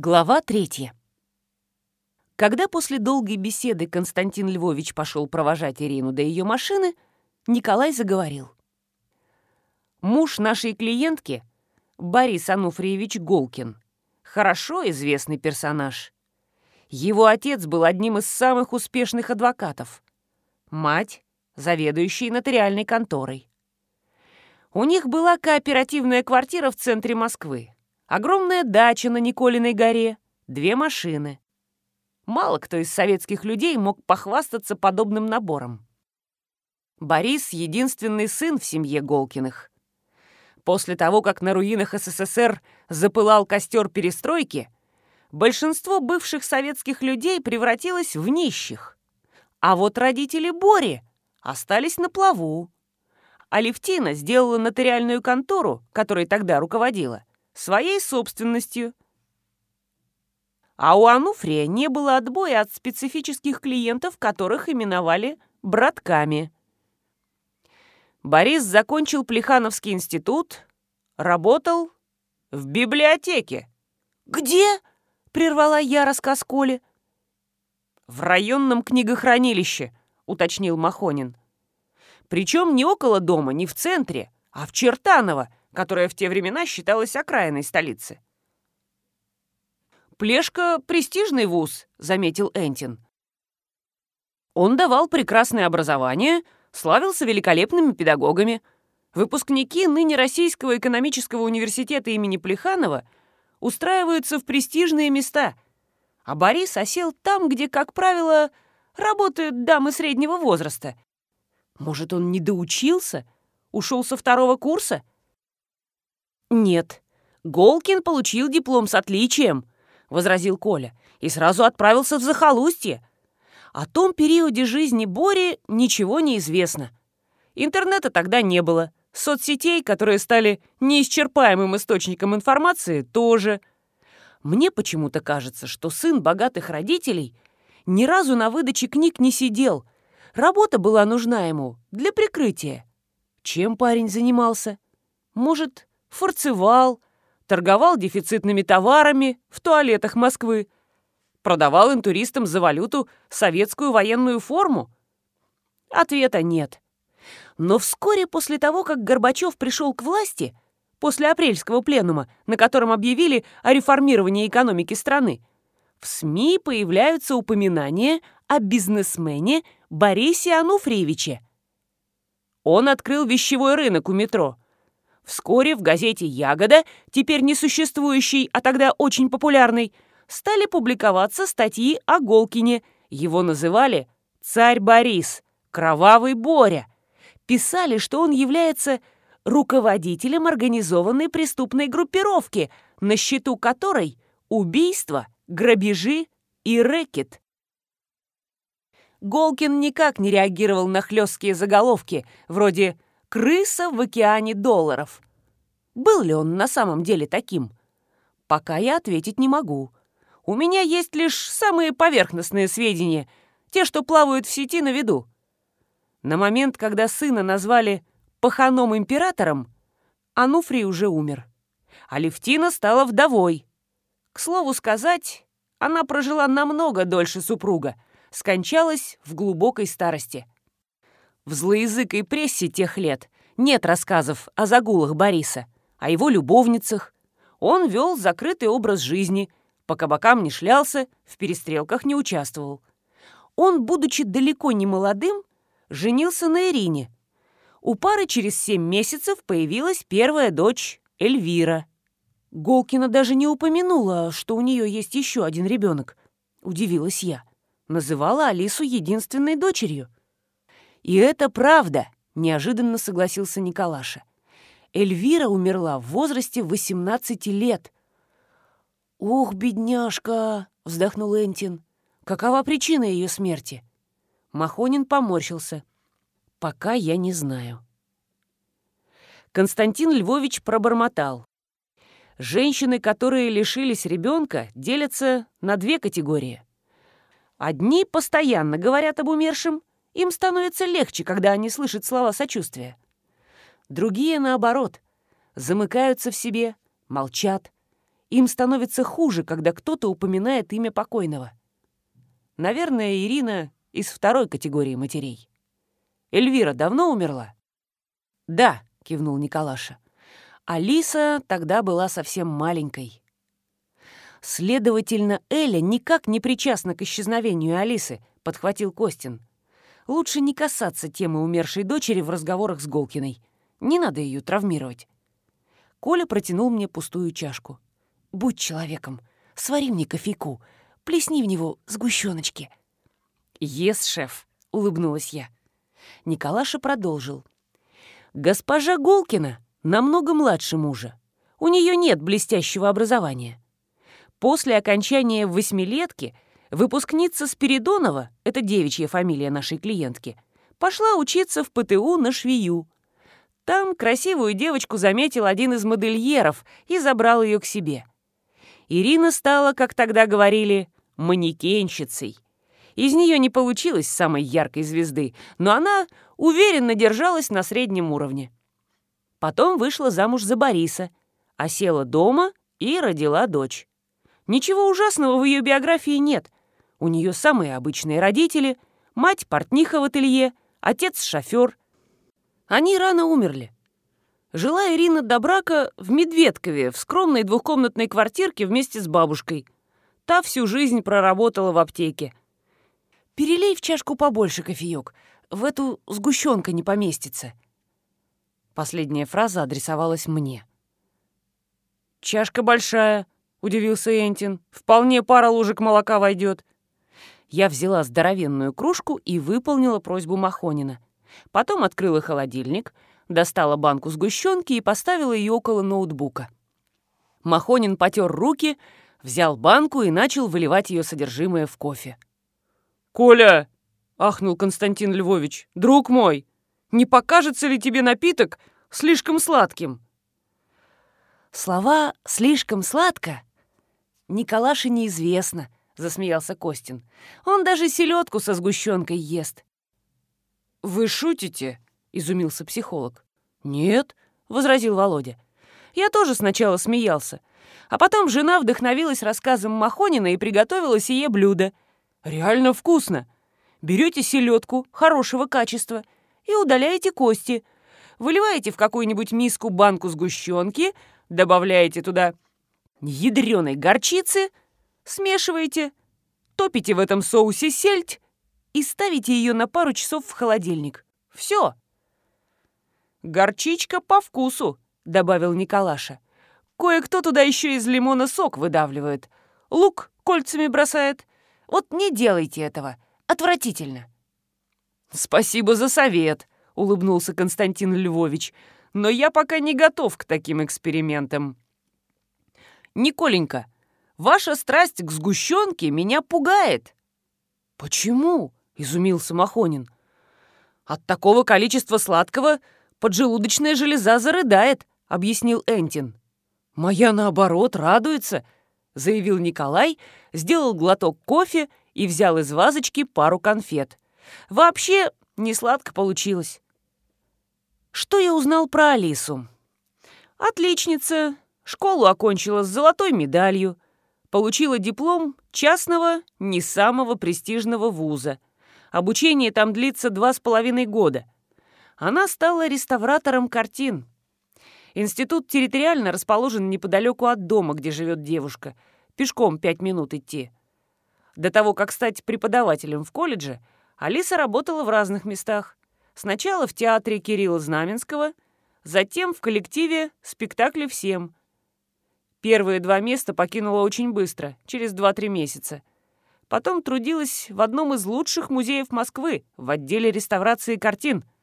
Глава третья. Когда после долгой беседы Константин Львович пошел провожать Ирину до ее машины, Николай заговорил. Муж нашей клиентки, Борис Ануфриевич Голкин, хорошо известный персонаж. Его отец был одним из самых успешных адвокатов. Мать — заведующей нотариальной конторой. У них была кооперативная квартира в центре Москвы. Огромная дача на Николиной горе, две машины. Мало кто из советских людей мог похвастаться подобным набором. Борис — единственный сын в семье Голкиных. После того, как на руинах СССР запылал костер перестройки, большинство бывших советских людей превратилось в нищих. А вот родители Бори остались на плаву. Алевтина сделала нотариальную контору, которой тогда руководила, своей собственностью. А у Ануфрия не было отбоя от специфических клиентов, которых именовали «братками». Борис закончил Плехановский институт, работал в библиотеке. «Где?» — прервала я рассказ Коли. «В районном книгохранилище», — уточнил Махонин. «Причем не около дома, не в центре, а в Чертаново, которая в те времена считалась окраиной столицы. «Плешка — престижный вуз», — заметил Энтин. Он давал прекрасное образование, славился великолепными педагогами. Выпускники ныне Российского экономического университета имени Плеханова устраиваются в престижные места, а Борис осел там, где, как правило, работают дамы среднего возраста. Может, он не доучился? Ушел со второго курса? «Нет, Голкин получил диплом с отличием», — возразил Коля, и сразу отправился в захолустье. О том периоде жизни Бори ничего не известно. Интернета тогда не было, соцсетей, которые стали неисчерпаемым источником информации, тоже. Мне почему-то кажется, что сын богатых родителей ни разу на выдаче книг не сидел. Работа была нужна ему для прикрытия. Чем парень занимался? Может, форцевал, торговал дефицитными товарами в туалетах Москвы, продавал интуристам за валюту советскую военную форму? Ответа нет. Но вскоре после того, как Горбачев пришел к власти, после апрельского пленума, на котором объявили о реформировании экономики страны, в СМИ появляются упоминания о бизнесмене Борисе Ануфриевиче. Он открыл вещевой рынок у метро – Вскоре в газете «Ягода», теперь не существующей, а тогда очень популярной, стали публиковаться статьи о Голкине. Его называли «Царь Борис», «Кровавый Боря». Писали, что он является руководителем организованной преступной группировки, на счету которой убийства, грабежи и рэкет. Голкин никак не реагировал на хлесткие заголовки, вроде крыса в океане долларов. Был ли он на самом деле таким? Пока я ответить не могу. У меня есть лишь самые поверхностные сведения, те, что плавают в сети на виду. На момент, когда сына назвали паханом-императором, Ануфрий уже умер. А Левтина стала вдовой. К слову сказать, она прожила намного дольше супруга, скончалась в глубокой старости. В злоязыкой прессе тех лет нет рассказов о загулах Бориса, о его любовницах. Он вел закрытый образ жизни, по кабакам не шлялся, в перестрелках не участвовал. Он, будучи далеко не молодым, женился на Ирине. У пары через семь месяцев появилась первая дочь Эльвира. Голкина даже не упомянула, что у нее есть еще один ребенок. Удивилась я. Называла Алису единственной дочерью. «И это правда», — неожиданно согласился Николаша. Эльвира умерла в возрасте 18 лет. «Ох, бедняжка!» — вздохнул Энтин. «Какова причина ее смерти?» Махонин поморщился. «Пока я не знаю». Константин Львович пробормотал. Женщины, которые лишились ребенка, делятся на две категории. Одни постоянно говорят об умершем, им становится легче, когда они слышат слова сочувствия. Другие, наоборот, замыкаются в себе, молчат им становится хуже, когда кто-то упоминает имя покойного. Наверное, Ирина из второй категории матерей. Эльвира давно умерла? Да, кивнул Николаша. Алиса тогда была совсем маленькой. Следовательно, Эля никак не причастна к исчезновению Алисы, подхватил Костин. Лучше не касаться темы умершей дочери в разговорах с Голкиной. Не надо ее травмировать. Коля протянул мне пустую чашку. «Будь человеком, свари мне кофейку, плесни в него сгущеночки». «Ес, шеф», — улыбнулась я. Николаша продолжил. «Госпожа Голкина намного младше мужа. У нее нет блестящего образования. После окончания восьмилетки выпускница Спиридонова, это девичья фамилия нашей клиентки, пошла учиться в ПТУ на швею. Там красивую девочку заметил один из модельеров и забрал ее к себе. Ирина стала, как тогда говорили, манекенщицей. Из нее не получилось самой яркой звезды, но она уверенно держалась на среднем уровне. Потом вышла замуж за Бориса, осела дома и родила дочь. Ничего ужасного в ее биографии нет. У нее самые обычные родители, мать портниха в ателье, отец шофер. Они рано умерли. Жила Ирина до брака в Медведкове, в скромной двухкомнатной квартирке вместе с бабушкой. Та всю жизнь проработала в аптеке. «Перелей в чашку побольше кофеек. В эту сгущенка не поместится». Последняя фраза адресовалась мне. «Чашка большая», — удивился Энтин. «Вполне пара ложек молока войдет». Я взяла здоровенную кружку и выполнила просьбу Махонина. Потом открыла холодильник — достала банку сгущенки и поставила ее около ноутбука. Махонин потер руки, взял банку и начал выливать ее содержимое в кофе. «Коля!» — ахнул Константин Львович. «Друг мой, не покажется ли тебе напиток слишком сладким?» Слова «слишком сладко» Николаше неизвестно, засмеялся Костин. Он даже селедку со сгущенкой ест. «Вы шутите?» — изумился психолог. «Нет», — возразил Володя. «Я тоже сначала смеялся. А потом жена вдохновилась рассказом Махонина и приготовила сие блюдо. Реально вкусно. Берете селедку хорошего качества и удаляете кости. Выливаете в какую-нибудь миску банку сгущенки, добавляете туда ядреной горчицы, смешиваете, топите в этом соусе сельдь и ставите ее на пару часов в холодильник. Все. «Горчичка по вкусу», — добавил Николаша. «Кое-кто туда еще из лимона сок выдавливает. Лук кольцами бросает. Вот не делайте этого. Отвратительно». «Спасибо за совет», — улыбнулся Константин Львович. «Но я пока не готов к таким экспериментам». «Николенька, ваша страсть к сгущенке меня пугает». «Почему?» — изумился Махонин. «От такого количества сладкого поджелудочная железа зарыдает», — объяснил Энтин. «Моя, наоборот, радуется», — заявил Николай, сделал глоток кофе и взял из вазочки пару конфет. «Вообще, не сладко получилось». Что я узнал про Алису? Отличница, школу окончила с золотой медалью, получила диплом частного, не самого престижного вуза. Обучение там длится два с половиной года — она стала реставратором картин. Институт территориально расположен неподалеку от дома, где живет девушка. Пешком пять минут идти. До того, как стать преподавателем в колледже, Алиса работала в разных местах. Сначала в театре Кирилла Знаменского, затем в коллективе «Спектакли всем». Первые два места покинула очень быстро, через 2-3 месяца. Потом трудилась в одном из лучших музеев Москвы, в отделе реставрации картин –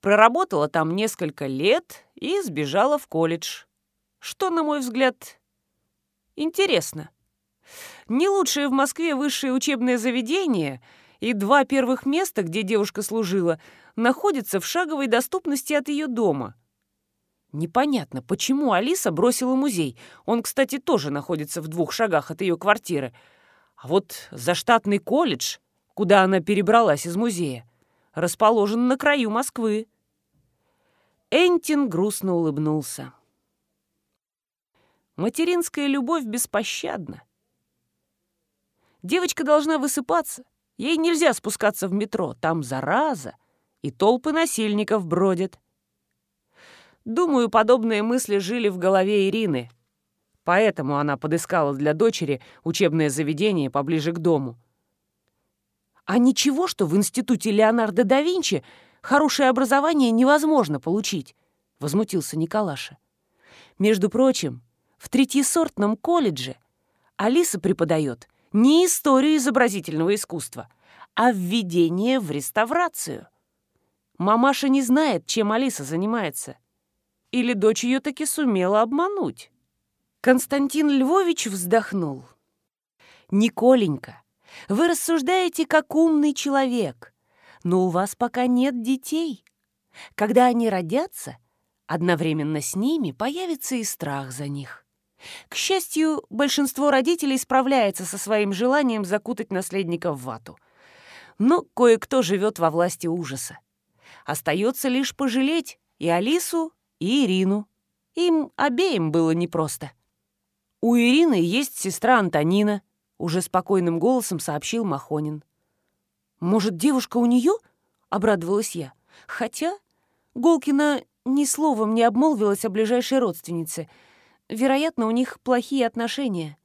Проработала там несколько лет и сбежала в колледж. Что, на мой взгляд, интересно. Не лучшее в Москве высшее учебное заведение и два первых места, где девушка служила, находятся в шаговой доступности от ее дома. Непонятно, почему Алиса бросила музей. Он, кстати, тоже находится в двух шагах от ее квартиры. А вот заштатный колледж, куда она перебралась из музея, расположен на краю Москвы. Энтин грустно улыбнулся. Материнская любовь беспощадна. Девочка должна высыпаться. Ей нельзя спускаться в метро, там зараза, и толпы насильников бродят. Думаю, подобные мысли жили в голове Ирины. Поэтому она подыскала для дочери учебное заведение поближе к дому. А ничего, что в институте Леонардо да Винчи хорошее образование невозможно получить, возмутился Николаша. Между прочим, в третьесортном колледже Алиса преподает не историю изобразительного искусства, а введение в реставрацию. Мамаша не знает, чем Алиса занимается. Или дочь ее таки сумела обмануть. Константин Львович вздохнул. «Николенька, вы рассуждаете как умный человек, но у вас пока нет детей. Когда они родятся, одновременно с ними появится и страх за них. К счастью, большинство родителей справляется со своим желанием закутать наследника в вату. Но кое-кто живет во власти ужаса. Остается лишь пожалеть и Алису, и Ирину. Им обеим было непросто. У Ирины есть сестра Антонина, уже спокойным голосом сообщил Махонин. «Может, девушка у нее?» — обрадовалась я. «Хотя Голкина ни словом не обмолвилась о ближайшей родственнице — Вероятно, у них плохие отношения.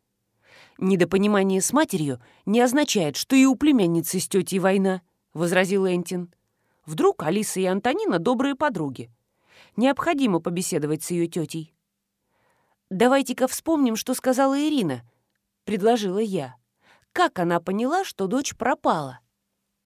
«Недопонимание с матерью не означает, что и у племянницы с тетей война», — возразил Энтин. «Вдруг Алиса и Антонина добрые подруги. Необходимо побеседовать с ее тетей». «Давайте-ка вспомним, что сказала Ирина», — предложила я. «Как она поняла, что дочь пропала?»